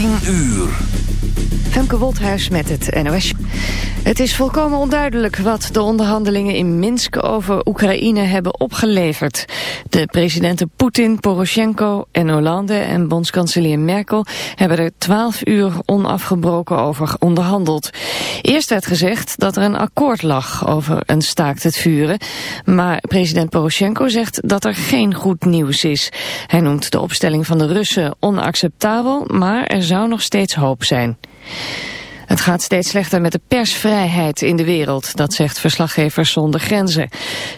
10 uur. Femke Wolthuis met het NOS. Het is volkomen onduidelijk wat de onderhandelingen in Minsk over Oekraïne hebben opgeleverd. De presidenten Poetin, Poroshenko en Hollande en bondskanselier Merkel hebben er twaalf uur onafgebroken over onderhandeld. Eerst werd gezegd dat er een akkoord lag over een staakt het vuren. Maar president Poroshenko zegt dat er geen goed nieuws is. Hij noemt de opstelling van de Russen onacceptabel, maar er zou nog steeds hoop zijn. Het gaat steeds slechter met de persvrijheid in de wereld, dat zegt verslaggevers zonder grenzen.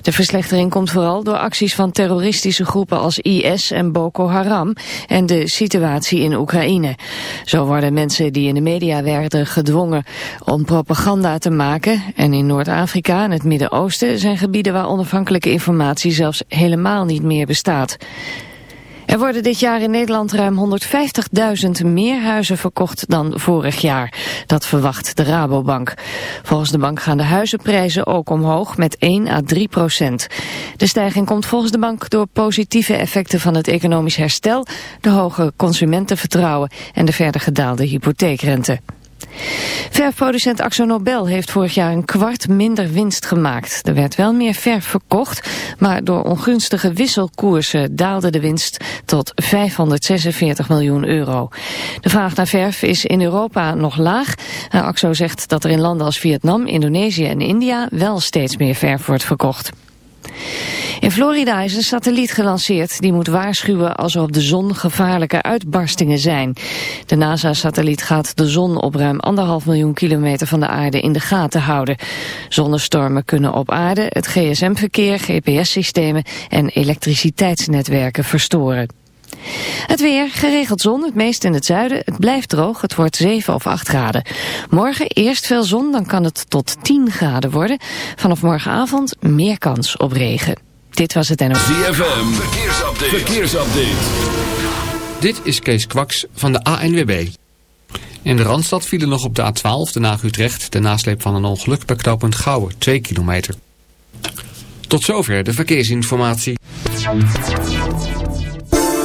De verslechtering komt vooral door acties van terroristische groepen als IS en Boko Haram en de situatie in Oekraïne. Zo worden mensen die in de media werden gedwongen om propaganda te maken en in Noord-Afrika en het Midden-Oosten zijn gebieden waar onafhankelijke informatie zelfs helemaal niet meer bestaat. Er worden dit jaar in Nederland ruim 150.000 meer huizen verkocht dan vorig jaar. Dat verwacht de Rabobank. Volgens de bank gaan de huizenprijzen ook omhoog met 1 à 3 procent. De stijging komt volgens de bank door positieve effecten van het economisch herstel, de hoge consumentenvertrouwen en de verder gedaalde hypotheekrente. Verfproducent Axo Nobel heeft vorig jaar een kwart minder winst gemaakt. Er werd wel meer verf verkocht, maar door ongunstige wisselkoersen daalde de winst tot 546 miljoen euro. De vraag naar verf is in Europa nog laag. Axo zegt dat er in landen als Vietnam, Indonesië en India wel steeds meer verf wordt verkocht. In Florida is een satelliet gelanceerd die moet waarschuwen als er op de zon gevaarlijke uitbarstingen zijn. De NASA-satelliet gaat de zon op ruim anderhalf miljoen kilometer van de aarde in de gaten houden. Zonnestormen kunnen op aarde het gsm-verkeer, GPS-systemen en elektriciteitsnetwerken verstoren. Het weer, geregeld zon, het meest in het zuiden. Het blijft droog, het wordt 7 of 8 graden. Morgen eerst veel zon, dan kan het tot 10 graden worden. Vanaf morgenavond meer kans op regen. Dit was het NOS. ZFM, verkeersupdate. verkeersupdate. Dit is Kees Kwaks van de ANWB. In de Randstad vielen nog op de A12, de Naag Utrecht... de nasleep van een ongeluk bij knooppunt Gouwen, 2 kilometer. Tot zover de verkeersinformatie.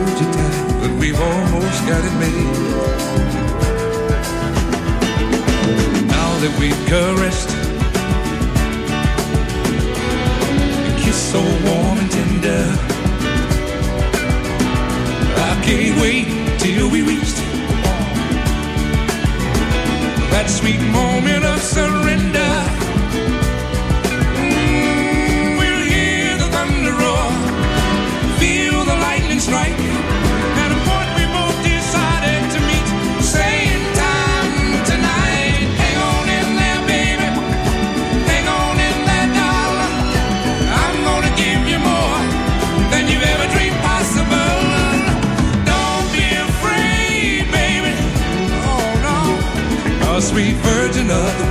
hold you tight, but we've almost got it made. Now that we've caressed, a kiss so warm and tender, I can't wait till we reach that sweet moment of surrender.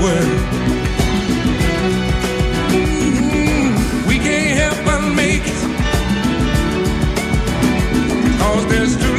word. Mm -hmm. We can't help but make it. Cause there's too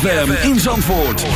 ZFM in Zandvoort.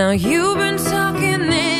Now you've been talking this